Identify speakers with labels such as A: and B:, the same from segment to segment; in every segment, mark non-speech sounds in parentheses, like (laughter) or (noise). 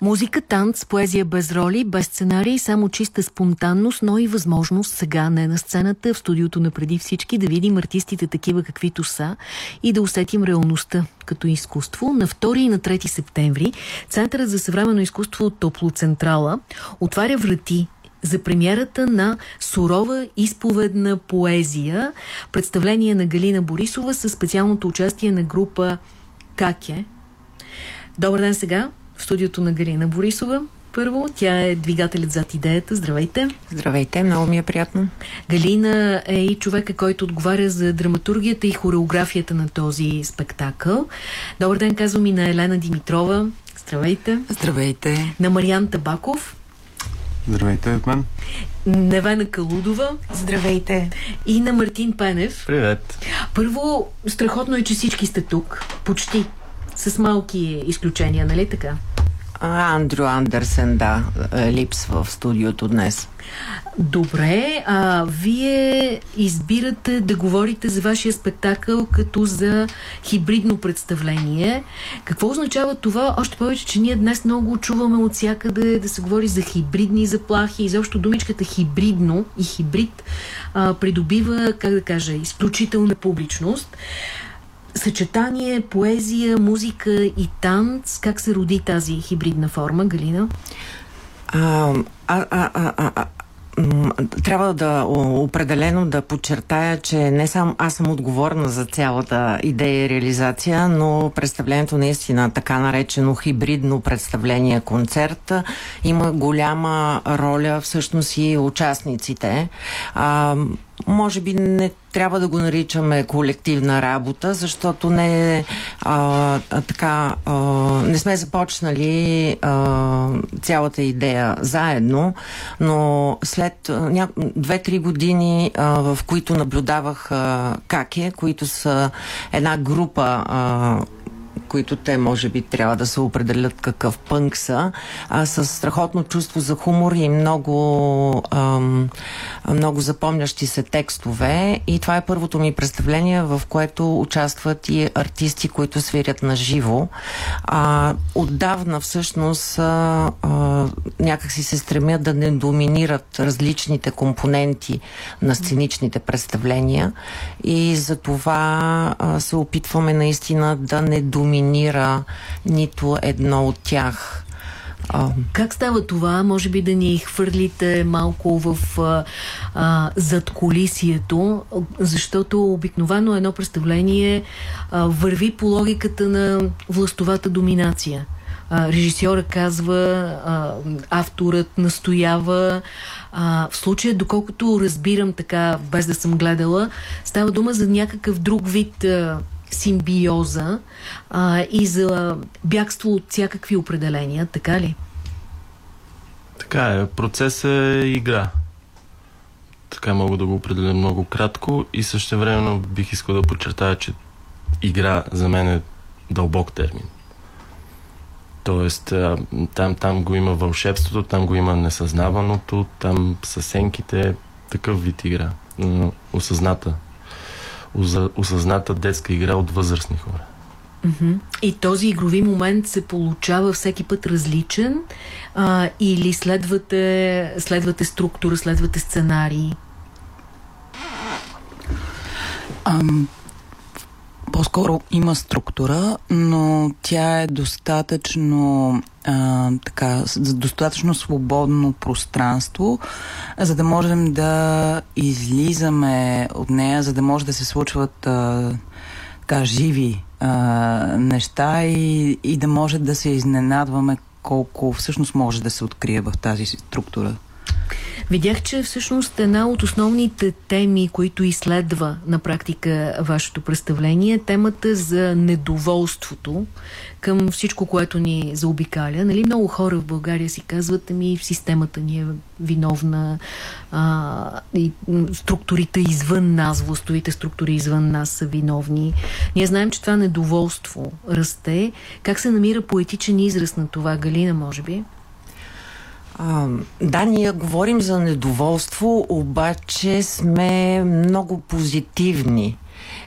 A: Музика, танц, поезия без роли, без сценарий, само чиста спонтанност, но и възможност сега не на сцената, в студиото на преди всички, да видим артистите такива каквито са и да усетим реалността като изкуство. На 2 и на 3 септември Центърът за съвременно изкуство Топлоцентрала отваря врати за премиерата на сурова изповедна поезия, представление на Галина Борисова със специалното участие на група Каке. Добър ден сега в студиото на Галина Борисова. Първо, тя е двигателят зад идеята. Здравейте.
B: Здравейте, много ми е приятно.
A: Галина е и човека, който отговаря за драматургията и хореографията на този спектакъл. Добър ден, казвам и на Елена Димитрова. Здравейте.
B: Здравейте.
A: На Мариан Табаков.
C: Здравейте от мен.
A: Невена Калудова.
B: Здравейте.
A: И на Мартин Пенев.
C: Привет.
A: Първо, страхотно е, че всички сте тук. Почти. С малки изключения, нали така?
B: Андрю Андерсен, да, е, липсва в студиото днес.
A: Добре, а вие избирате да говорите за вашия спектакъл като за хибридно представление. Какво означава това? Още повече, че ние днес много чуваме от всякъде да се говори за хибридни заплахи. Изобщо думичката хибридно и хибрид а, придобива, как да кажа, изключителна публичност съчетание, поезия, музика и танц. Как се роди тази хибридна форма, Галина?
B: А, а, а, а, а, трябва да определено да подчертая, че не само аз съм отговорна за цялата идея и реализация, но представлението наистина така наречено хибридно представление концерт има голяма роля всъщност и участниците. А, може би не трябва да го наричаме колективна работа, защото не, а, така, а, не сме започнали а, цялата идея заедно, но след две-три години, а, в които наблюдавах а, Каке, които са една група а, които те може би трябва да се определят какъв пънк са, а с страхотно чувство за хумор и много, ам, много запомнящи се текстове. И това е първото ми представление, в което участват и артисти, които свирят на живо. А, отдавна всъщност а, а, някакси се стремят да не доминират различните компоненти на сценичните представления и за това а, се опитваме наистина да не доминираме доминира нито едно от тях.
A: Как става това? Може би да ни хвърлите малко в а, а, зад колисието, защото обикновено едно представление а, върви по логиката на властовата доминация. А, режисьора казва, а, авторът настоява. А, в случая, доколкото разбирам така, без да съм гледала, става дума за някакъв друг вид а, симбиоза а, и за бягство от всякакви определения, така ли?
C: Така е. Процес е игра. Така мога да го определя много кратко и също времено бих искал да подчертая, че игра за мен е дълбок термин. Тоест, там, там го има вълшебството, там го има несъзнаваното, там са сенките, такъв вид игра. Осъзната осъзната детска игра от възрастни хора.
A: И този игрови момент се получава всеки път различен а, или следвате, следвате структура, следвате сценарии?
D: Ам, по-скоро има структура, но тя е достатъчно а, така, достатъчно свободно пространство, за да можем да излизаме от нея, за да може да се случват а, така, живи а, неща и, и да може да се изненадваме колко всъщност може да се открие в тази структура.
A: Видях, че всъщност една от основните теми, които изследва на практика вашето представление, е темата за недоволството към всичко, което ни заобикаля. Нали? Много хора в България си казват, ами системата ни е виновна, а, и структурите извън нас, властовите структури извън нас са виновни. Ние знаем, че това недоволство расте. Как се намира поетичен израз на това, Галина, може би?
B: А, да, ние говорим за недоволство, обаче сме много позитивни.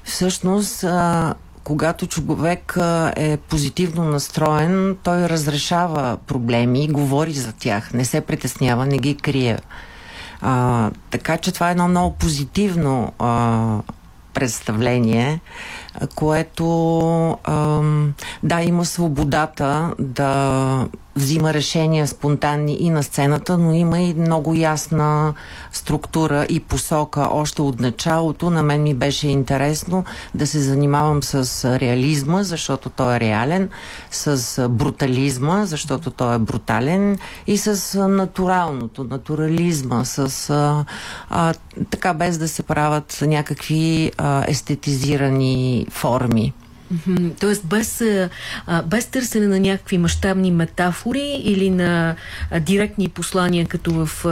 B: Всъщност, а, когато човек е позитивно настроен, той разрешава проблеми, говори за тях, не се притеснява, не ги крие. А, така че това е едно много позитивно а, представление, което а, да, има свободата да взима решения спонтанни и на сцената, но има и много ясна структура и посока още от началото. На мен ми беше интересно да се занимавам с реализма, защото той е реален, с брутализма, защото той е брутален и с натуралното, натурализма, с а, а, така без да се правят някакви а, естетизирани mi formi.
A: Тоест без, без търсене на някакви мащабни метафори или на директни послания, като в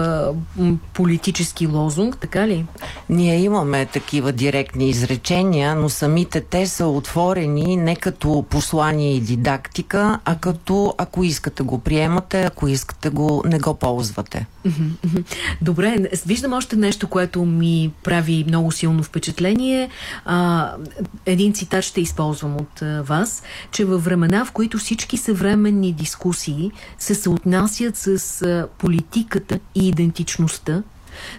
A: политически лозунг, така ли?
B: Ние имаме такива директни изречения, но самите те са отворени не като послание и дидактика, а като ако искате го приемате, ако искате го не го ползвате.
A: Добре, виждам още нещо, което ми прави много силно впечатление. Един цитат ще използвам от а, вас, че във времена, в които всички съвременни дискусии се съотнасят с политиката и идентичността,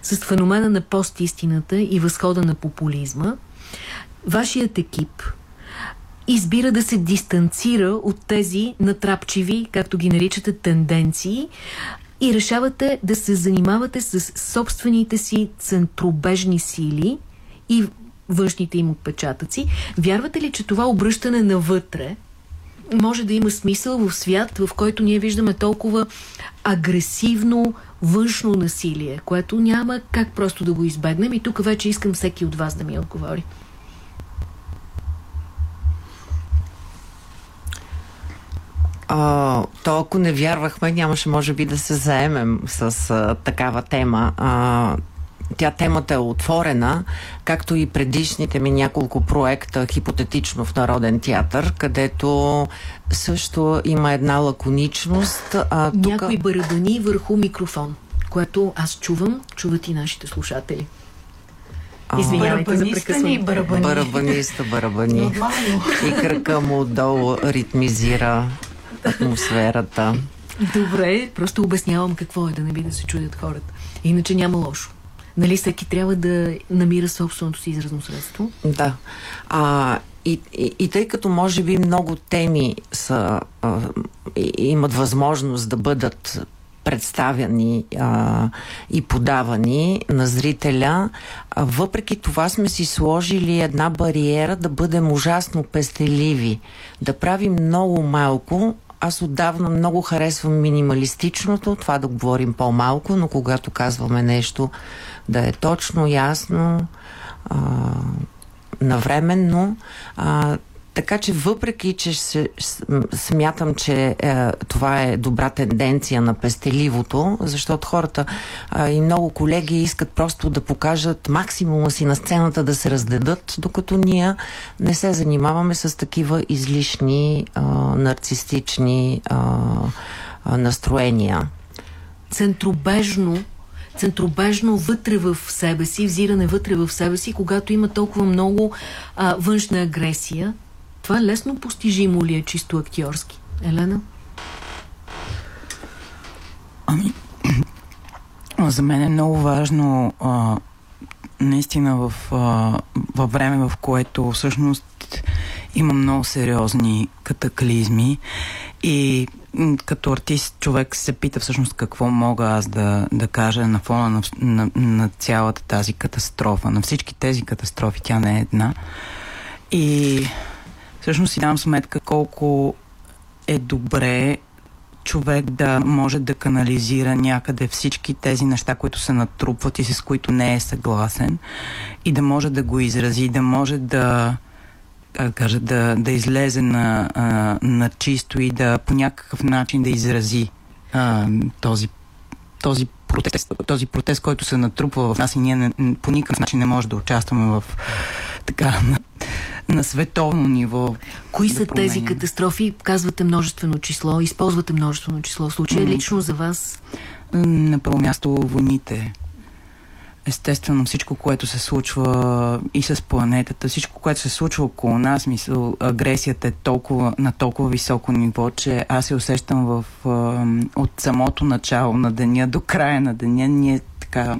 A: с феномена на постистината и възхода на популизма, вашият екип избира да се дистанцира от тези натрапчиви, както ги наричате, тенденции, и решавате да се занимавате с собствените си центробежни сили и външните им отпечатъци. Вярвате ли, че това обръщане навътре може да има смисъл в свят, в който ние виждаме толкова агресивно външно насилие, което няма как просто да го избегнем и тук вече искам всеки от вас да ми отговори.
B: А, то ако не вярвахме, нямаше може би да се заемем с а, такава тема. А, тя темата е отворена, както и предишните ми няколко проекта, хипотетично в Народен театър, където също има една лаконичност.
A: А, тука... Някои барабани върху микрофон, което аз чувам, чуват и нашите слушатели.
B: Извинявайте за прекъсване. Барабани. Барабаниста, барабани. и кръка му отдолу ритмизира атмосферата.
A: Добре, просто обяснявам какво е, да не би да се чудят хората. Иначе няма лошо. Нали всеки трябва да намира собственото си изразно средство?
B: Да. А, и, и, и тъй като може би много теми са, а, имат възможност да бъдат представяни а, и подавани на зрителя. А, въпреки това сме си сложили една бариера да бъдем ужасно пестеливи, да правим много малко, аз отдавна много харесвам минималистичното, това да говорим по-малко, но когато казваме нещо да е точно, ясно, а, навременно. А, така че въпреки, че се, смятам, че е, това е добра тенденция на пестеливото, защото хората е, и много колеги искат просто да покажат максимума си на сцената да се раздадат, докато ние не се занимаваме с такива излишни е, нарцистични е, настроения.
A: Центробежно центробежно вътре в себе си, взиране вътре в себе си, когато има толкова много а, външна агресия, това лесно постижимо ли е чисто актьорски? Елена?
D: Ами, (clears throat) за мен е много важно а, наистина в, а, във време, в което всъщност има много сериозни катаклизми и като артист човек се пита всъщност какво мога аз да, да кажа на фона на, на, на цялата тази катастрофа, на всички тези катастрофи, тя не е една. И всъщност си дам сметка колко е добре човек да може да канализира някъде всички тези неща, които се натрупват и с които не е съгласен и да може да го изрази, да може да да кажа, да, да излезе на, а, на чисто и да по някакъв начин да изрази а, този, този протест, този протест, който се натрупва в нас и ние не, по никакъв начин не може да участваме в така на, на световно ниво.
A: Кои да са променим. тези катастрофи? Казвате множествено число, използвате множествено число. Случай mm. лично за вас?
D: На първо място войните. Естествено всичко, което се случва и с планетата, всичко, което се случва около нас, мисъл, агресията е толкова, на толкова високо ниво, че аз се усещам в, от самото начало на деня до края на деня. Ние така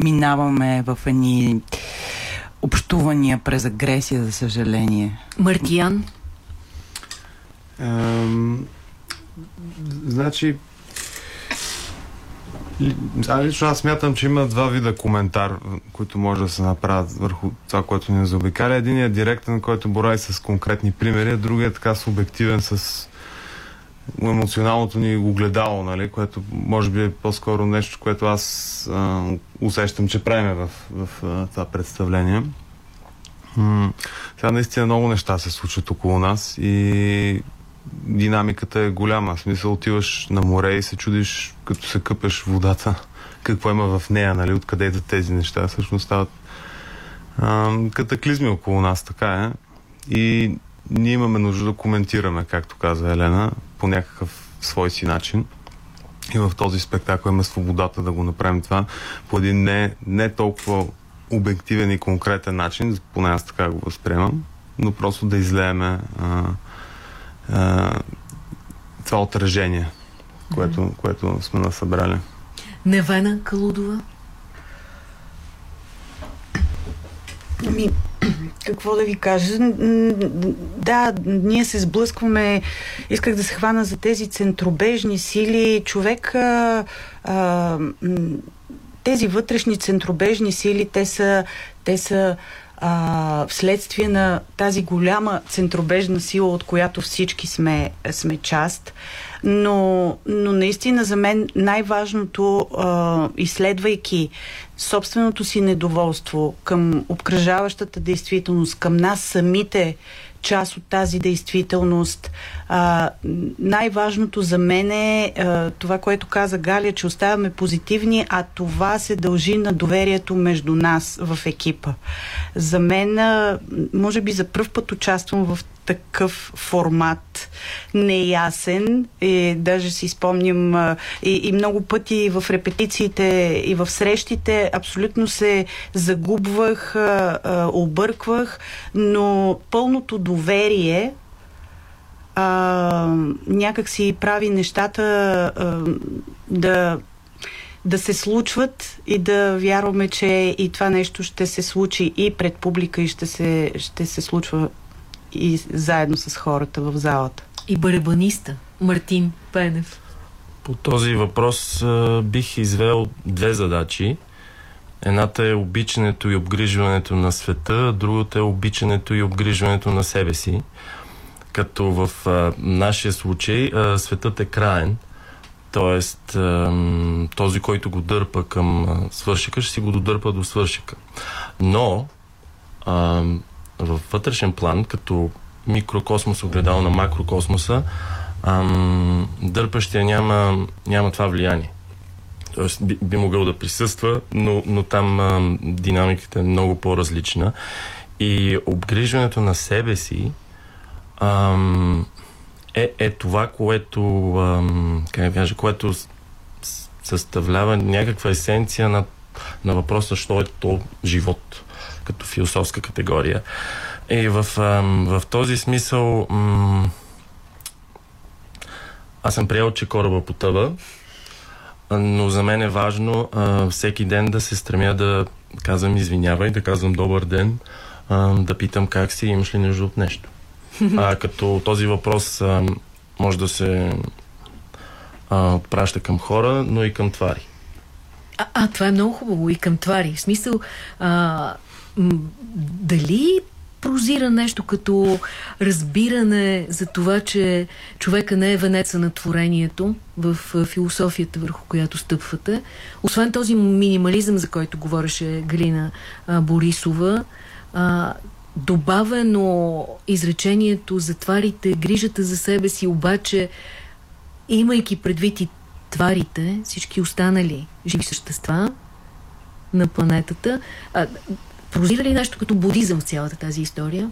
D: минаваме в едни общувания през агресия, за съжаление.
A: Мартиян?
E: Ем, значи, а лично аз смятам, че има два вида коментар, които може да се направят върху това, което ни заобикаля. Един е директен, който борави с конкретни примери, а другият е така субективен с емоционалното ни огледало, нали, което може би е по-скоро нещо, което аз а, усещам, че правиме в, в, в това представление. М- сега наистина много неща се случват около нас и динамиката е голяма. В смисъл отиваш на море и се чудиш, като се къпеш водата, какво има в нея, нали, откъде идват тези неща. Всъщност стават катаклизми около нас, така е. И ние имаме нужда да коментираме, както каза Елена, по някакъв свой си начин. И в този спектакъл има свободата да го направим това по един не, не толкова обективен и конкретен начин, поне аз така го възприемам, но просто да излееме а, а, това отражение, което, mm-hmm. което сме насъбрали.
A: Невена Калудова?
F: Ами, какво да ви кажа? Да, ние се сблъскваме. Исках да се хвана за тези центробежни сили. Човек. А, а, тези вътрешни центробежни сили, те са, те са а, вследствие на тази голяма центробежна сила, от която всички сме, сме част. Но, но наистина за мен най-важното, а, изследвайки собственото си недоволство към обкръжаващата действителност, към нас самите, част от тази действителност. А, най-важното за мен е а, това, което каза Галя, че оставяме позитивни, а това се дължи на доверието между нас в екипа. За мен, а, може би за първ път участвам в такъв формат неясен. И даже си спомням и, и много пъти в репетициите и в срещите абсолютно се загубвах, обърквах, но пълното доверие а, някак си прави нещата а, да да се случват и да вярваме, че и това нещо ще се случи и пред публика и ще се, ще се случва и заедно с хората в залата.
A: И барабаниста Мартин Пенев.
C: По този въпрос а, бих извел две задачи. Едната е обичането и обгрижването на света, другата е обичането и обгрижването на себе си. Като в а, нашия случай а, светът е краен, т.е. този, който го дърпа към а, свършика, ще си го додърпа до свършика. Но а, в вътрешен план, като микрокосмос огледал на макрокосмоса, ам, дърпащия няма, няма това влияние. Тоест би, би могъл да присъства, но, но там ам, динамиката е много по-различна. И обгрижването на себе си ам, е, е това, което, ам, как кажа, което съставлява някаква есенция на, на въпроса, що е то живот като философска категория. И в, в този смисъл аз съм приел, че кораба потъва, но за мен е важно а, всеки ден да се стремя да казвам извинявай, да казвам добър ден, а, да питам как си, имаш ли нужда от нещо. А, като този въпрос а, може да се а, отпраща към хора, но и към твари.
A: А, а, това е много хубаво и към твари. В смисъл, а, дали прозира нещо като разбиране за това, че човека не е венеца на творението в философията, върху която стъпвате. Освен този минимализъм, за който говореше Галина Борисова, добавено изречението за тварите, грижата за себе си, обаче имайки предвид и тварите, всички останали живи същества на планетата, Прозира ли нещо като будизъм в цялата тази история?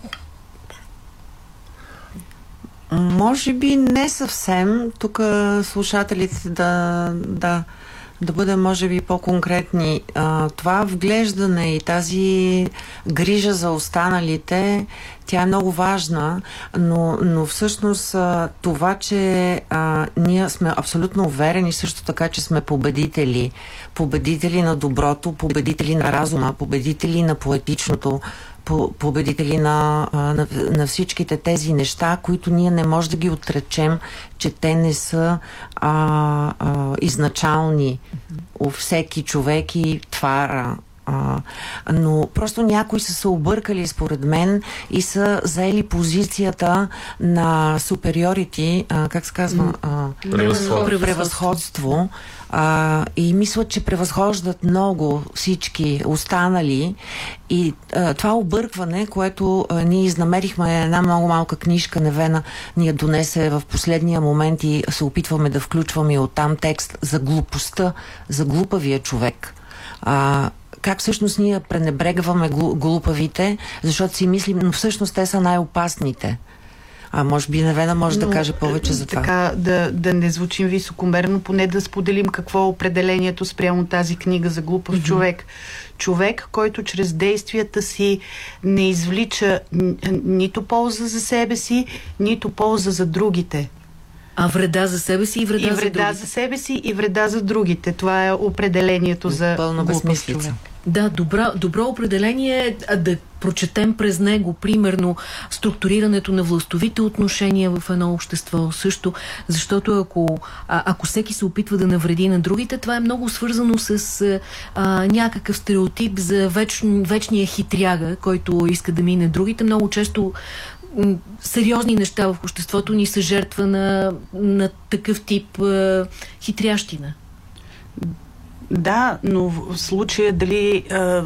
B: Може би не съвсем. Тук слушателите да, да да бъдем, може би, по-конкретни. Това вглеждане и тази грижа за останалите, тя е много важна, но, но всъщност това, че а, ние сме абсолютно уверени също така, че сме победители. Победители на доброто, победители на разума, победители на поетичното, победители на, на, на всичките тези неща, които ние не можем да ги отречем, че те не са а, а, изначални у всеки човек и твара. А, но просто някои са се объркали според мен и са заели позицията на супериорити, а, как се казва? А,
C: превъзходство.
B: превъзходство а, и мислят, че превъзхождат много всички останали и а, това объркване, което а, ние изнамерихме една много малка книжка, Невена ни я донесе в последния момент и се опитваме да включваме оттам текст за глупостта, за глупавия човек. А, как всъщност ние пренебрегваме глупавите, защото си мислим, но всъщност те са най-опасните. А може би Невена може Но, да каже повече за това.
F: Така, да, да не звучим високомерно, поне да споделим какво е определението спрямо тази книга за глупав mm-hmm. човек. Човек, който чрез действията си не извлича нито полза за себе си, нито полза за другите.
A: А вреда за себе си и вреда,
F: и вреда
A: за другите.
F: за себе си и вреда за другите. Това е определението за
B: Пълна безмислица.
A: Да, добра, добро определение е да прочетем през него, примерно, структурирането на властовите отношения в едно общество също, защото ако, а, ако всеки се опитва да навреди на другите, това е много свързано с а, някакъв стереотип за веч, вечния хитряга, който иска да мине другите. Много често сериозни неща в обществото ни са жертва на, на такъв тип а, хитрящина.
F: Да, но в случая дали а,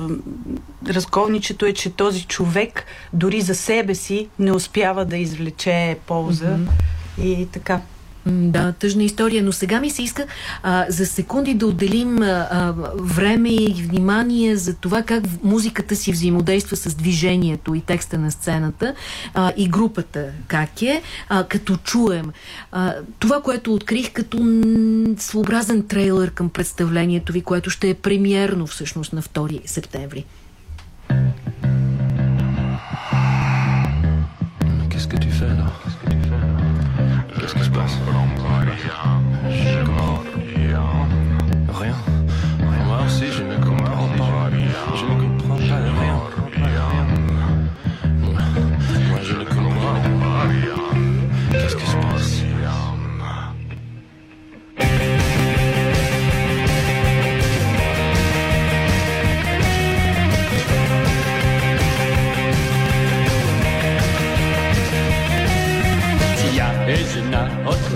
F: разковничето е, че този човек дори за себе си не успява да извлече полза mm-hmm. и така.
A: Да, тъжна история, но сега ми се иска а, за секунди да отделим а, време и внимание за това как музиката си взаимодейства с движението и текста на сцената а, и групата как е, а, като чуем. А, това, което открих като своеобразен трейлер към представлението ви, което ще е премиерно всъщност на 2 септември.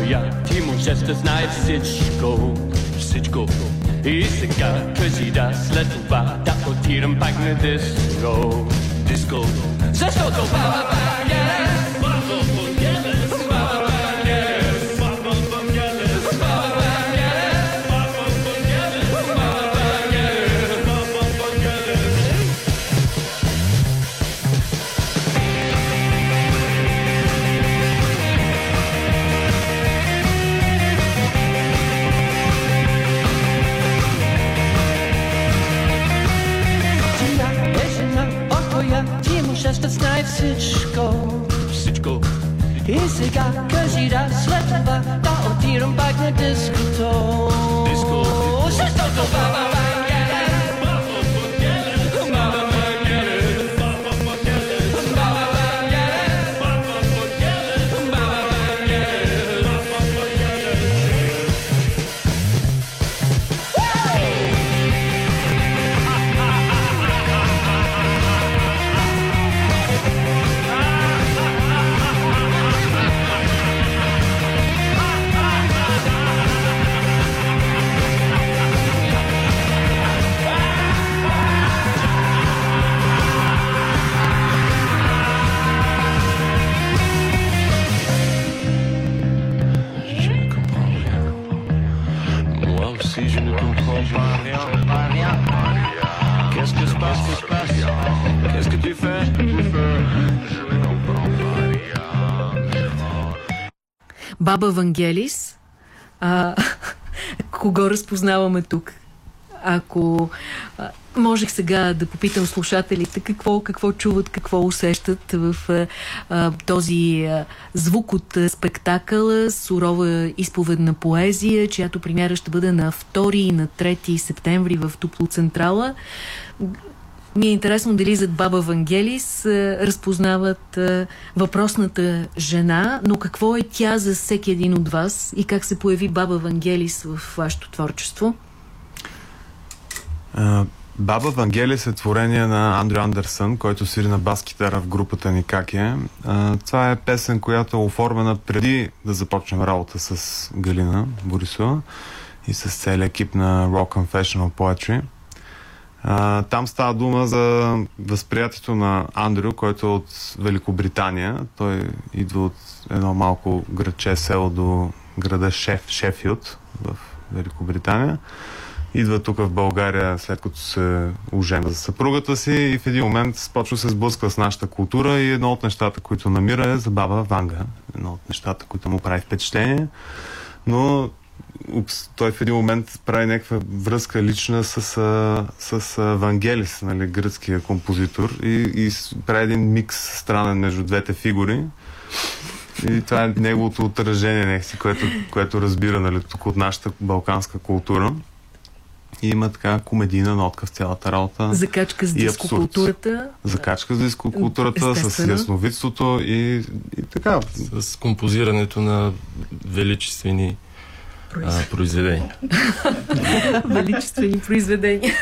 A: От коя ти можеш да знаеш всичко, всичко. И сега кажи да след това да отирам пак на диско, диско. Защото баба всичко, всичко. И сега кажи да след това да отирам Баба Вангелис, а, (laughs) Кого разпознаваме тук? Ако а, можех сега да попитам слушателите какво, какво чуват, какво усещат в а, този а, звук от а, спектакъла Сурова изповедна поезия, чиято премяра ще бъде на 2 и на 3 септември в Туплоцентрала. Ми е интересно дали зад баба Вангелис а, разпознават а, въпросната жена, но какво е тя за всеки един от вас и как се появи баба Вангелис в вашето творчество?
E: Баба Вангелис е творение на Андрю Андерсън, който свири на бас-китара в групата ни как е. Това е песен, която е оформена преди да започнем работа с Галина Борисова и с целият екип на Rock Confessional Poetry. Там става дума за възприятието на Андрю, който е от Великобритания. Той идва от едно малко градче село до града Шеф, Шефилд в Великобритания идва тук в България, след като се оженва за съпругата си и в един момент почва се сблъсква с нашата култура и едно от нещата, които намира е забава Ванга. Едно от нещата, които му прави впечатление. Но упс, той в един момент прави някаква връзка лична с, с, с Вангелис, нали, гръцкия композитор и, и прави един микс странен между двете фигури. И това е неговото отражение, което, което разбира нали, тук от нашата балканска култура. И има така комедийна нотка в цялата работа.
A: Закачка с дискокултурата.
E: Закачка с дискокултурата, с ясновидството и, и така.
C: С композирането на величествени а, произведения. (laughs)
A: величествени произведения.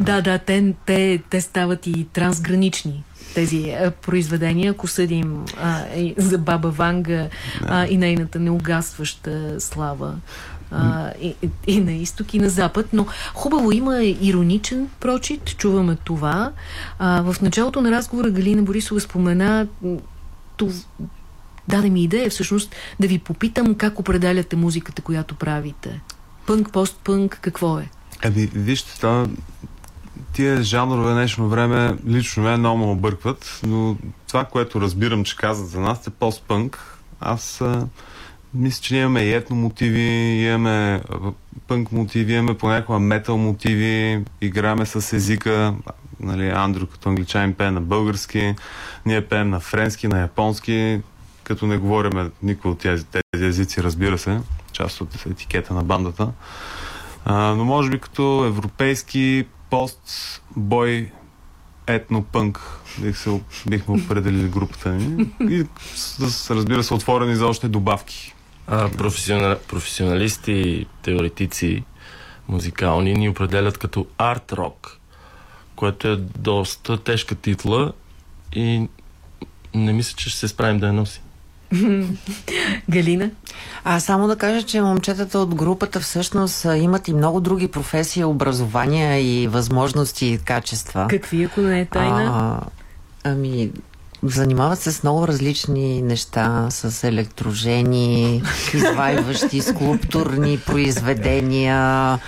A: да, да, те, те, те стават и трансгранични тези а, произведения, ако съдим а, и за Баба Ванга а, и нейната неугасваща слава а, и, и на изток, и на запад. Но хубаво има ироничен прочит, чуваме това. А, в началото на разговора Галина Борисова спомена даде ми идея всъщност да ви попитам как определяте музиката, която правите. Пънк, постпънк, какво е?
E: Ами, вижте, това, тия жанрове днешно време лично мен много ме объркват, но това, което разбирам, че казват за нас е постпънк. Аз а, мисля, че имаме и етно мотиви, имаме пънк мотиви, имаме понякога метал мотиви, играме с езика, нали, Андрю като англичанин пее на български, ние пеем на френски, на японски, като не говориме никой от тези, тези езици, разбира се, част от етикета на бандата. А, но може би като европейски пост, бой, етно-пънк, бих се, бихме определили групата ни. И разбира се, отворени за още добавки.
C: А, професионал, професионалисти, теоретици музикални ни определят като арт-рок, което е доста тежка титла и не мисля, че ще се справим да я носи. (laughs)
A: Галина?
B: А само да кажа, че момчетата от групата всъщност имат и много други професии, образования и възможности и качества.
A: Какви, ако не е тайна?
B: А, ами, Занимават се с много различни неща, с електрожени, (laughs) извайващи скулптурни произведения,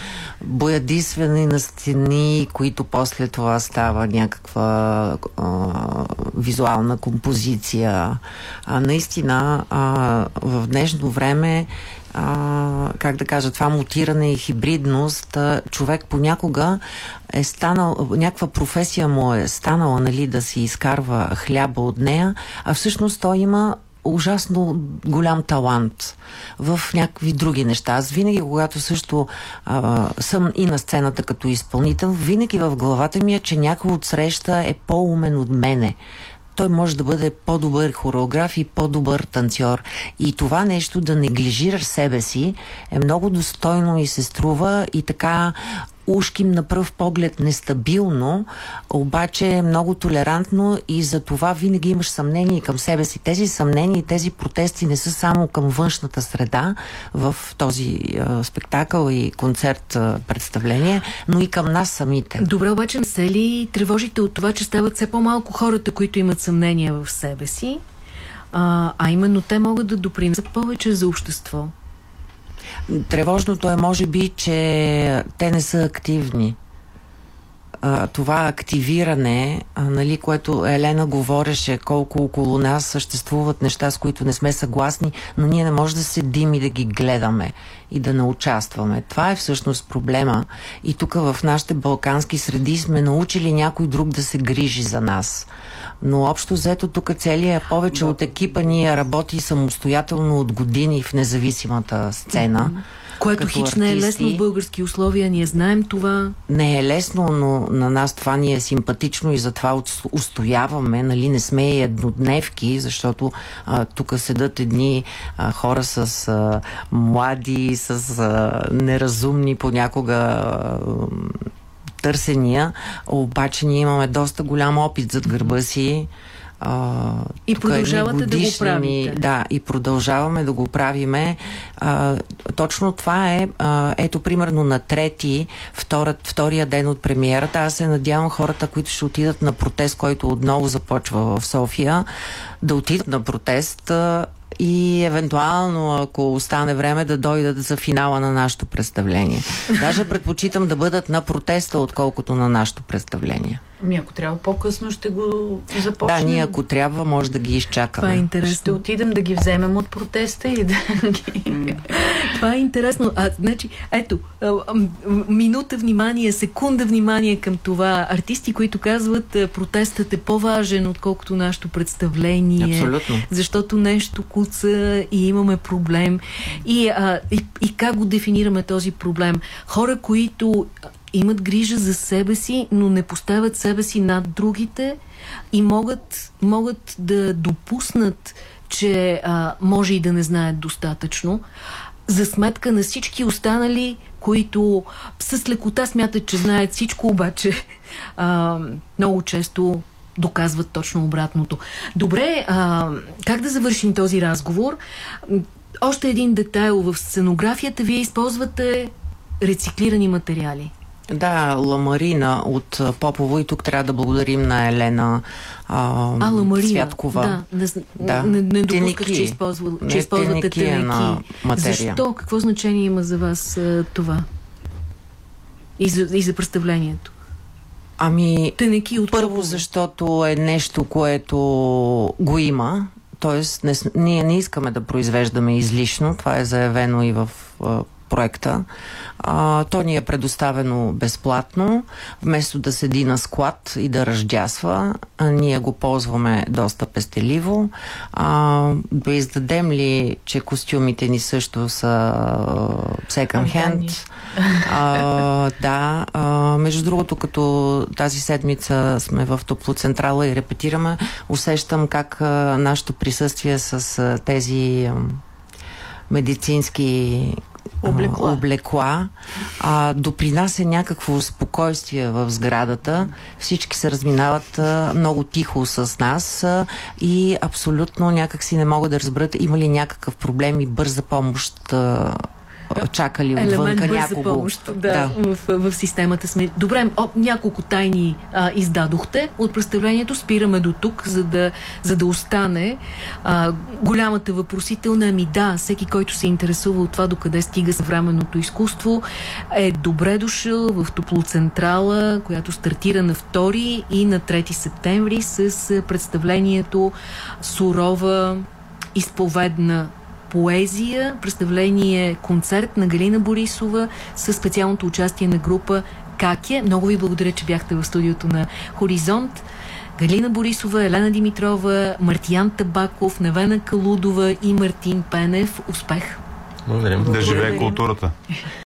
B: боядисване на стени, които после това става някаква а, визуална композиция. А, наистина, а, в днешно време а, как да кажа, това мутиране и хибридност, а, човек понякога е станал, някаква професия му е станала, нали, да си изкарва хляба от нея, а всъщност той има ужасно голям талант в някакви други неща. Аз винаги, когато също а, съм и на сцената като изпълнител, винаги в главата ми е, че някой от среща е по-умен от мене той може да бъде по-добър хореограф и по-добър танцор. И това нещо да неглижираш себе си е много достойно и се струва и така ушким на пръв поглед нестабилно, обаче е много толерантно и за това винаги имаш съмнение към себе си. Тези съмнения и тези протести не са само към външната среда в този а, спектакъл и концерт а, представление, но и към нас самите.
A: Добре, обаче не се ли тревожите от това, че стават все по-малко хората, които имат съмнения в себе си, а, а именно те могат да допринесат повече за общество?
B: Тревожното е, може би, че те не са активни. а, това активиране, а, нали, което Елена говореше, колко около нас съществуват неща, с които не сме съгласни, но ние не можем да седим и да ги гледаме и да не участваме. Това е всъщност проблема. И тук в нашите балкански среди сме научили някой друг да се грижи за нас. Но общо взето тук целият повече от екипа ние работи самостоятелно от години в независимата сцена.
A: Което хич не е лесно в български условия, ние знаем това.
B: Не е лесно, но на нас това ни е симпатично и затова устояваме, нали, не сме и еднодневки, защото а, тук седат едни а, хора с а, млади, с а, неразумни понякога а, търсения, обаче ние имаме доста голям опит зад гърба си.
A: А, и продължавате да го правите.
B: Да, и продължаваме да го правиме. А, точно това е, а, ето примерно на трети, втора, втория ден от премиерата, аз се надявам хората, които ще отидат на протест, който отново започва в София, да отидат на протест а, и евентуално, ако остане време, да дойдат за финала на нашето представление. Даже предпочитам да бъдат на протеста, отколкото на нашето представление.
F: Ами ако трябва по-късно ще го започнем.
B: Да, ние ако трябва може да ги изчакаме.
A: Това е интересно.
F: Ще отидем да ги вземем от протеста и да ги...
A: Това е интересно. А, значи, ето, минута внимание, секунда внимание към това. Артисти, които казват протестът е по-важен, отколкото нашето представление.
B: Абсолютно.
A: Защото нещо куца и имаме проблем. И, а, и, и как го дефинираме този проблем? Хора, които имат грижа за себе си, но не поставят себе си над другите и могат, могат да допуснат, че а, може и да не знаят достатъчно, за сметка на всички останали, които с лекота смятат, че знаят всичко, обаче а, много често доказват точно обратното. Добре, а, как да завършим този разговор? Още един детайл в сценографията. Вие използвате рециклирани материали.
B: Да, Ламарина от Попово и тук трябва да благодарим на Елена а,
A: а Ламарина,
B: Цвяткова.
A: Да, не, да. не, не допусках, че, използва, че използвате
B: материя.
A: Защо? Какво значение има за вас а, това? И за, и за представлението?
B: Ами,
A: теники от
B: първо, защото е нещо, което го има, т.е. ние не искаме да произвеждаме излишно, това е заявено и в проекта. А, то ни е предоставено безплатно. Вместо да седи на склад и да ръждясва, а, ние го ползваме доста пестеливо. А, да издадем ли, че костюмите ни също са second hand? А, да. А, между другото, като тази седмица сме в топлоцентрала и репетираме, усещам как а, нашето присъствие с а, тези медицински
F: облекла,
B: облекла а, допринася някакво спокойствие в сградата. Всички се разминават а, много тихо с нас а, и абсолютно някак си не могат да разберат има ли някакъв проблем и бърза помощ а, чакали отвънка някого.
A: помощ да, да. В, в, системата сме. Добре, о, няколко тайни а, издадохте от представлението. Спираме до тук, за да, за да остане а, голямата въпросителна. Ами да, всеки, който се интересува от това докъде стига съвременното изкуство, е добре дошъл в Топлоцентрала, която стартира на 2 и на 3 септември с представлението Сурова изповедна поезия, представление концерт на Галина Борисова със специалното участие на група Каке. Много ви благодаря, че бяхте в студиото на Хоризонт. Галина Борисова, Елена Димитрова, Мартиян Табаков, Невена Калудова и Мартин Пенев. Успех!
C: Благодарим.
E: Да живее културата!